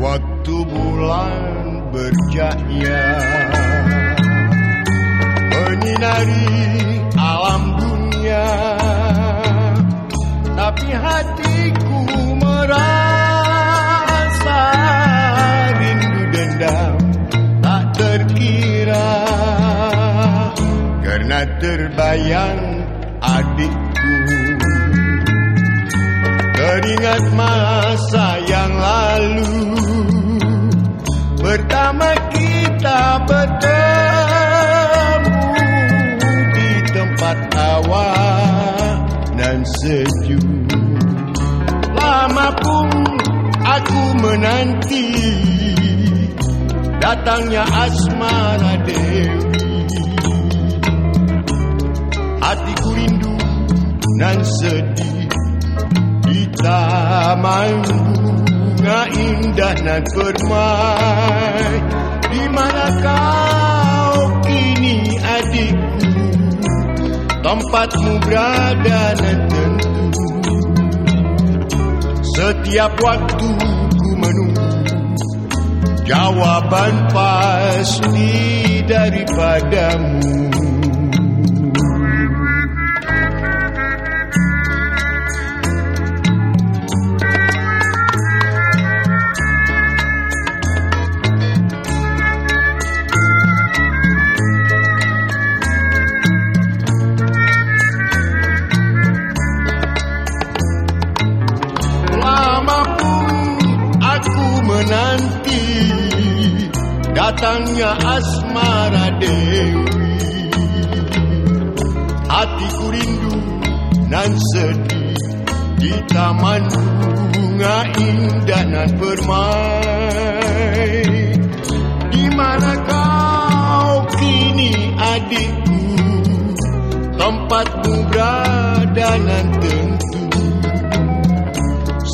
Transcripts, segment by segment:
bulan bercahaya Menyinari alam dunia. Tapi hatiku merasa rindu dendam Tak terkira. Karena terbayang adikku. Teringat masa dan sejuk. Lama pun aku menanti Datangnya asmara Dewi. Hatiku rindu dan sedih Di taman bunga indah dan permai. Di mana Tempatmu berada dan tentu Setiap waktu ku menunggu Jawaban pasti daripadamu menanti Datangnya asmara Dewi. Hatiku rindu dan sedih Di taman bunga indah dan permai Di mana kau kini adikku? Tempatmu berada dan tentu.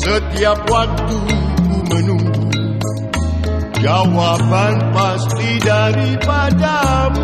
Setiap waktu ku menunggu Jawaban pasti daripadamu